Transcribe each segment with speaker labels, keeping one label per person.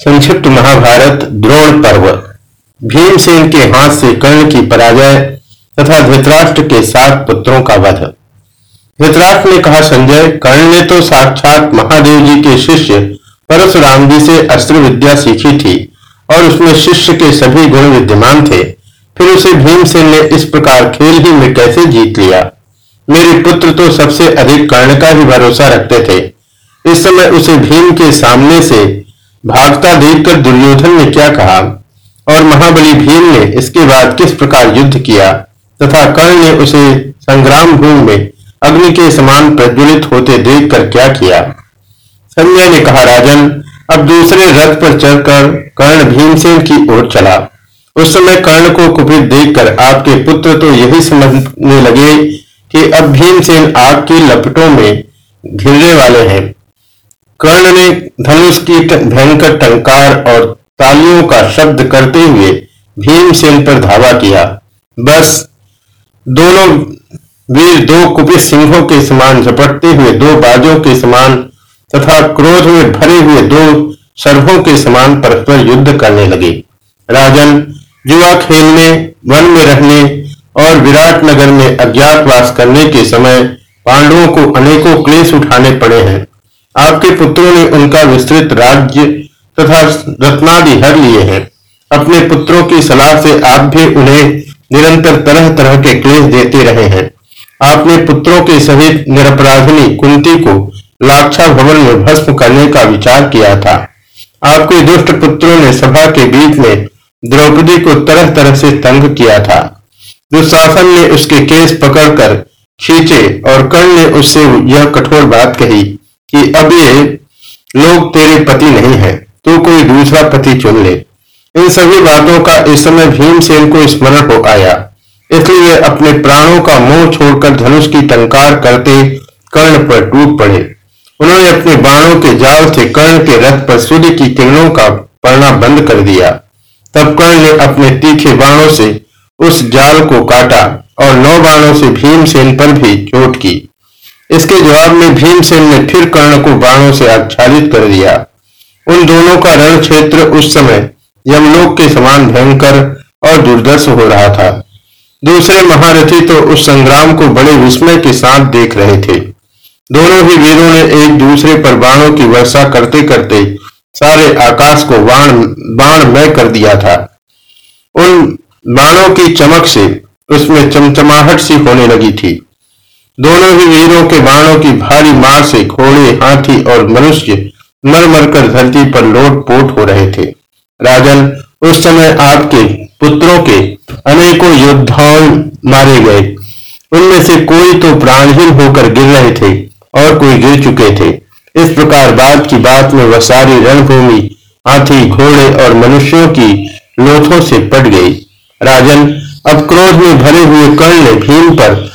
Speaker 1: संक्षिप्त महाभारत द्रोण पर्व। भीमसेन के हाथ से कर्ण की पराजय तथा धृतराष्ट्र के सात पुत्रों का वध। धृतराष्ट्र ने कहा, संजय, कर्ण ने तो साक्षात महादेव जी के शिष्य परशुराम जी से अस्त्र विद्या सीखी थी और उसमें शिष्य के सभी गुण विद्यमान थे। फिर उसे भीमसेन ने इस प्रकार खेल ही में कैसे जीत लिया? मेरे पुत्र तो सबसे अधिक कर्ण का ही भरोसा रखते थे। इस समय उसे भीम के सामने से भागता देखकर दुर्योधन ने क्या कहा और महाबली भीम ने इसके बाद किस प्रकार युद्ध किया तथा कर्ण ने उसे संग्राम भूमि में अग्नि के समान प्रज्वलित होते देखकर क्या किया? संजय ने कहा, राजन, अब दूसरे रथ पर चढ़कर कर्ण भीमसेन की ओर चला। उस समय कर्ण को कुपित देखकर आपके पुत्र तो यही समझने लगे कि अब भीमसेन आग की लपटों में घिरने वाले हैं। कर्ण ने धनुष की भयंकर टंकार और तालियों का शब्द करते हुए भीमसेन पर धावा किया। बस, दोनों वीर दो कुपित सिंहों के समान झपटते हुए दो बाजों के समान तथा क्रोध में भरे हुए दो सर्वों के समान परस्पर युद्ध करने लगे। राजन युवा खेलने वन में रहने और विराट नगर में अज्ञातवास करने के समय पांडवों को अनेकों क्लेश उठाने पड़े हैं। आपके पुत्रों ने उनका विस्तृत राज्य तथा रत्नादि हर लिए हैं। अपने पुत्रों की सलाह से आप भी उन्हें निरंतर तरह तरह के क्लेश देते रहे हैं। आपने पुत्रों के सहित निरपराधिनी कुंती को लाक्षा भवन में भस्म करने का विचार किया था। आपके दुष्ट पुत्रों ने सभा के बीच में द्रौपदी को तरह तरह से तंग किया था। दुशासन ने उसके केस पकड़कर खींचे और कर्ण ने उससे यह कठोर बात कही। कि अब ये लोग तेरे पति नहीं है तो कोई दूसरा पति चुन ले। इन सभी बातों का इस समय भीमसेन को स्मरण हो आया। इसलिए अपने प्राणों का मोह छोड़कर धनुष की टंकार करते कर्ण पर टूट पड़े। उन्होंने अपने बाणों के जाल से कर्ण के रथ पर सूर्य की किरणों का पड़ना बंद कर दिया। तब कर्ण ने अपने तीखे बाणों से उस जाल को काटा और नौ बाणों से भीमसेन पर भी चोट की। इसके जवाब में भीमसेन ने फिर कर्ण को बाणों से आच्छादित कर दिया। उन दोनों का रण क्षेत्र उस समय यमलोक के समान भयंकर और दुर्दर्श हो रहा था। दूसरे महारथी तो उस संग्राम को बड़े विस्मय के साथ देख रहे थे। दोनों ही वीरों ने एक दूसरे पर बाणों की वर्षा करते करते सारे आकाश को बाण, बाणमय कर दिया था। उन बाणों की चमक से उसमें चमचमाहट सी होने लगी थी। दोनों ही वीरों के बाणों की भारी मार से घोड़े, हाथी और मनुष्य मर मरकर धरती पर लोट पोट हो रहे थे। राजन, उस समय आपके पुत्रों के अनेकों योद्धाओं मारे गए। उनमें से कोई तो प्राणहीन होकर गिर रहे थे और कोई गिर चुके थे। इस प्रकार बात की बात में वह सारी रणभूमि, हाथी, घोड़े और मनुष्यों की लोथों से पट गई। राजन, अब क्रोध में भरे हुए कर्ण भीम पर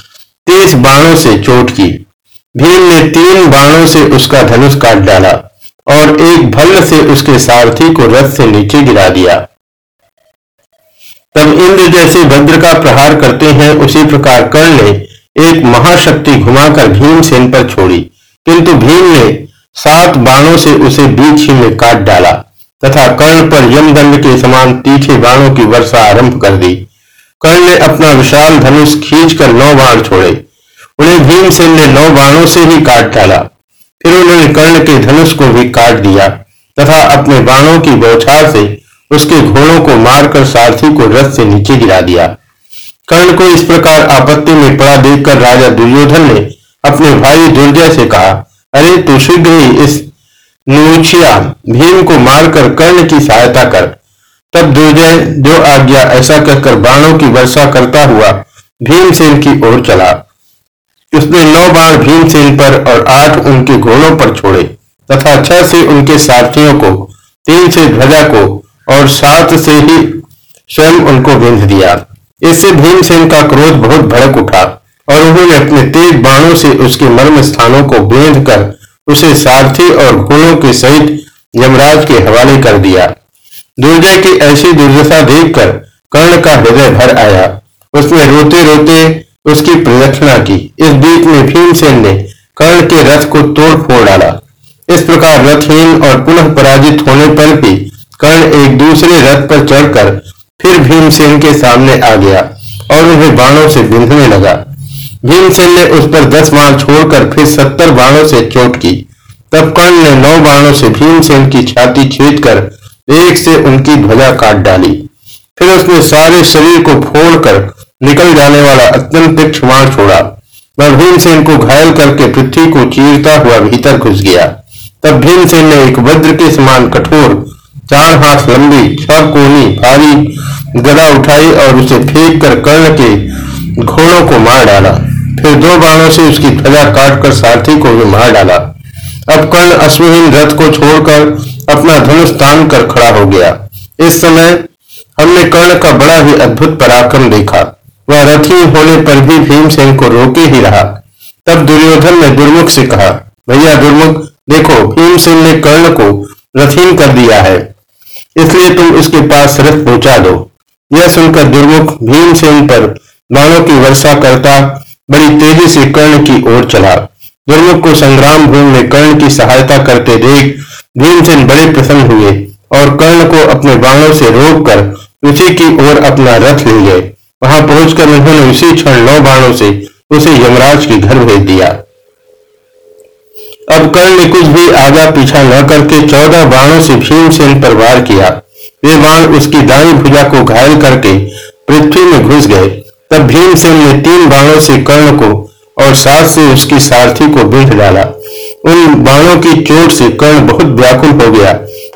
Speaker 1: तेज बाणों से चोट की। भीम ने तीन बाणों से उसका धनुष काट डाला और एक भल्ल से उसके सारथी को रथ से नीचे गिरा दिया। तब इंद्र जैसे भद्र का प्रहार करते हैं, उसी प्रकार कर्ण ने एक महाशक्ति घुमाकर भीमसेन पर छोड़ी। किंतु भीम ने सात बाणों से उसे बीच ही में काट डाला तथा कर्ण पर यमदंड के समान तीखे बाणों की वर्षा आरंभ कर दी। कर्ण ने अपना विशाल धनुष खींचकर नौ बाण छोड़े। उन्हें भीमसेन ने नौ बाणों से ही काट डाला। फिर उन्होंने कर्ण के धनुष को भी काट दिया तथा अपने बाणों की बौछार से उसके घोड़ों को मारकर सारथी को रथ से नीचे गिरा दिया। कर्ण को इस प्रकार आपत्ति में पड़ा देखकर राजा दुर्योधन ने अपने भाई दुर्जय से कहा, अरे, तू शीघ्र ही इस भीम को मारकर कर्ण की सहायता कर। तब दुर्जय जो आज्ञा ऐसा कहकर बाणों की वर्षा करता हुआ भीमसेन की ओर चला। उसने नौ बाण भीमसेन पर और आठ उनके घोड़ों पर छोड़े, तथा छह से उनके सारथियों को, तीन से ध्वजा को, और सात से ही स्वयं उनको बिंध दिया। इससे भीमसेन का क्रोध बहुत भड़क उठा, और उन्होंने अपने तेज बाणों से उसके मर्म स्थानों को बेंध कर उसे सारथी और घोड़ों के सहित यमराज के हवाले कर दिया। दुर्जय की ऐसी दुर्दशा देखकर कर्ण का हृदय भर आया। उसने रोते रोते उसकी प्रदक्षिणा की। इस बीच में भीमसेन ने कर्ण के रथ को तोड़ फोड़ डाला। इस प्रकार रथहीन और पुनः पराजित होने पर भी कर्ण एक दूसरे रथ पर चढ़कर फिर भीमसेन के सामने आ गया और उन्हें बाणों से बिंधने लगा। भीमसेन ने उस पर दस बाण छोड़कर फिर सत्तर बाणों से चोट की। तब कर्ण ने नौ बाणों से भीमसेन की छाती छेद कर एक से उनकी ध्वजा काट डाली। फिर उसने सारे शरीर को फोड़कर निकल जाने वाला अत्यंत तीक्ष छोड़ा। वह भीमसेन को घायल करके पृथ्वी को चीरता हुआ भीतर घुस गया। तब भीमसेन ने एक वज्र के समान कठोर, चार हाथ लंबी, छह कोनी, भारी गदा उठाई और उसे फेंक कर कर्ण के घोड़ों को मार डाला। फिर दो बाणों से उसकी ध्वजा काटकर सारथी को भी मार डाला। अब कर्ण अश्वहीन रथ को छोड़कर अपना धनुष तान कर खड़ा हो गया। इस समय हमने कर्ण का बड़ा ही अद्भुत पराक्रम देखा। वह रथी होने पर भी भीमसेन को रोके ही रहा। तब दुर्योधन ने दुर्मुख से कहा, भैया दुर्मुख, देखो, भीमसेन ने कर्ण को रथीन कर दिया है। इसलिए तुम उसके पास रथ पहुँचा दो। यह सुनकर दुर्मुख भीमसेन पर बाणों की वर्षा करता बड़ी तेज़ी से कर्ण की ओर चला। दुर्मुख को संग्राम भूमि में कर्ण की सहायता करते देख भीमसेन बड़े प्रसन्न हुए और कर्ण को अपने बाणों से रोककर उसी की ओर अपना रथ ले गए। वहाँ पहुंचकर उन्होंने उसी क्षण नौ बाणों से उसे यमराज के घर भेज दिया। अब कर्ण ने कुछ भी आगा पीछा न करके चौदह बाणों से भीमसेन पर वार किया। वे बाण उसकी दाई भुजा को घायल करके पृथ्वी में घुस गए। तब भीमसेन ने तीन बाणों से कर्ण को और सात से उसकी सारथी को बिंध डाला। उन बाणों की चोट से कर्ण बहुत व्याकुल हो गया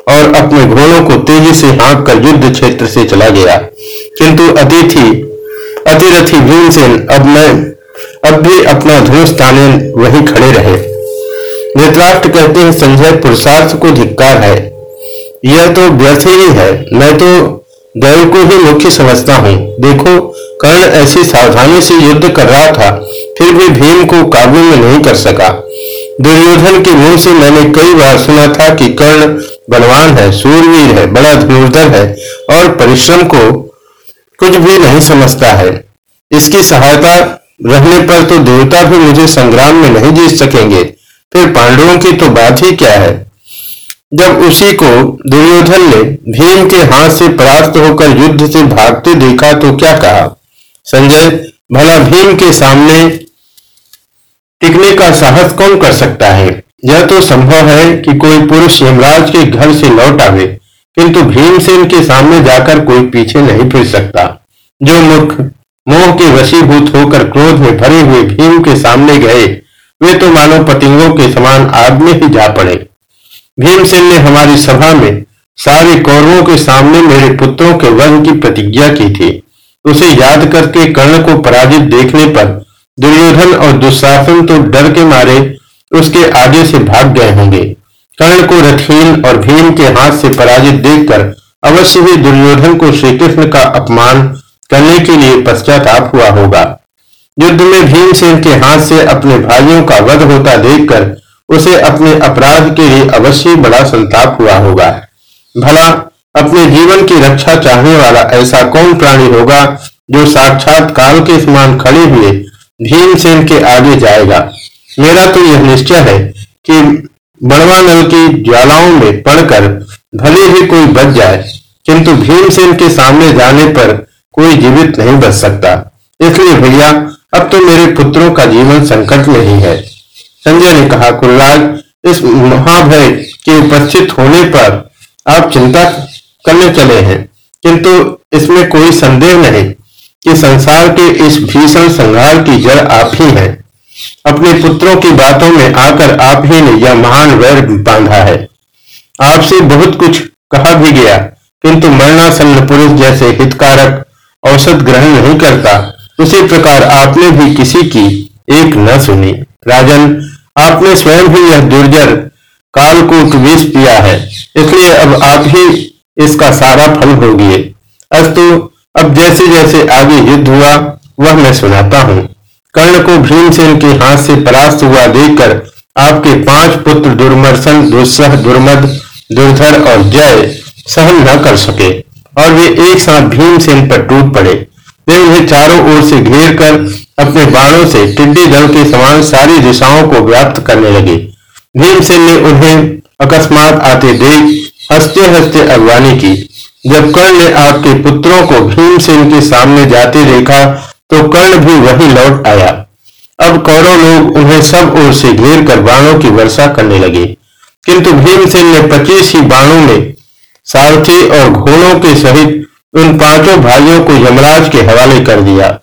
Speaker 1: और अपने घोड़ों को तेज़ी से हाँक कर युद्ध क्षेत्र से चला गया। किंतु अतिथि, अतिरथी भीमसेन अब मैं अब भी अपना धनुष ताने वही खड़े रहे। धृतराष्ट्र कहते हैं, संजय पुरुषार्थ को धिक्कार है। यह तो व्यर्थ ही है, मैं तो दैव को ही मुख्य समझता हूँ। देखो, कर्ण ऐसी सावधानी से युद्ध कर रहा था फिर भी भीम को काबू में नहीं कर सका। दुर्योधन के मुँह से मैंने कई बार सुना था कि कर्ण बलवान है सूरवीर है, बड़ा धनुर्धर है और परिश्रम को कुछ भी नहीं समझता है। इसकी सहायता रहने पर तो देवता भी मुझे संग्राम में नहीं जीत सकेंगे। फिर पांडवों की तो बात ही क्या है? जब उसी को दुर्योधन ने भीम के हाथ से परास्त होकर युद्ध से भागते देखा तो क्या कहा? संजय, भला भीम के सामने का साहस कौन कर सकता है? यह तो संभव है कि कोई पुरुष यमराज के घर से लौट आवे, किंतु भीमसेन के सामने जाकर कोई पीछे नहीं फिर सकता। जो मुख मोह के वशीभूत होकर क्रोध में भरे हुए भीम के सामने गए, वे तो मानो पतिंगों के समान आग में ही जा पड़े। भीमसेन ने हमारी सभा में सारे कौरवों के सामने मेरे पुत्रों के वध की प्रतिज्ञा की थी। उसे याद करके कर्ण को पराजित देखने पर दुर्योधन और दुशासन तो डर के मारे उसके आगे से भाग गए होंगे। कर्ण को रथहीन और भीम के हाथ से पराजित देखकर अवश्य ही दुर्योधन को श्री कृष्ण का अपमान करने के लिए पश्चाताप हुआ होगा। युद्ध में भीमसेन के हाथ से अपने भाइयों का वध होता देखकर उसे अपने अपराध के लिए अवश्य बड़ा संताप हुआ होगा। भला, अपने जीवन की रक्षा चाहने वाला ऐसा कौन प्राणी होगा जो साक्षात काल के समान खड़े हुए भीमसेन के आगे जाएगा। मेरा तो यह निश्चय है कि बड़वा नल की ज्वालाओं में पड़कर भले ही कोई बच जाए, किंतु भीमसेन के सामने जाने पर कोई जीवित नहीं बच सकता। इसलिए भैया, अब तो मेरे पुत्रों का जीवन संकट में ही है। संजय ने कहा कुलराज इस महाभय के उपस्थित होने पर आप चिंता करने चले हैं, किंतु इसमें कोई संदेह नहीं। कि संसार के इस भीषण संहार की जड़ आप ही हैं। अपने पुत्रों की बातों में आकर आप ही ने यह महान वैर बांधा है। आपसे बहुत कुछ कहा भी गया, किंतु मरणासन्न पुरुष जैसे हितकारक औसत ग्रहण नहीं करता, उसी प्रकार आपने भी किसी की एक न सुनी। राजन, आपने स्वयं ही यह दुर्जर काल को विष पिया है, इसलिए अब आप ही इसका सारा फल भोगिए। अस्तु अब जैसे जैसे आगे युद्ध हुआ, वह मैं सुनाता हूँ। कर्ण को भीमसेन के हाथ से परास्त हुआ देखकर आपके पाँच पुत्र दुर्मर्शन दुस्सह, दुर्मद, दुर्धर और जय सहन न कर सके और वे एक साथ भीमसेन पर टूट पड़े। वे उन्हें चारों ओर से घेर कर अपने बाणों से टिड्डी दल के समान सारी दिशाओं को व्याप्त करने लगे। भीमसेन ने उन्हें अकस्मात आते देख हँसते हँसते अगवानी की। जब कर्ण ने आपके पुत्रों को भीमसेन के सामने जाते देखा तो कर्ण भी वही लौट आया। अब कौरव लोग उन्हें सब ओर से घेर कर बाणों की वर्षा करने लगे। किंतु भीमसेन ने पच्चीस ही बाणों में सारथी और घोड़ों के सहित उन पाँचों भाइयों को यमराज के हवाले कर दिया।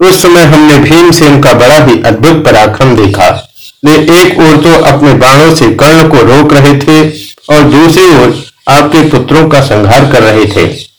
Speaker 1: उस समय हमने भीमसेन का बड़ा ही अद्भुत पराक्रम देखा। वे एक ओर तो अपने बाणों से कर्ण को रोक रहे थे और दूसरी ओर आपके पुत्रों का संहार कर रहे थे।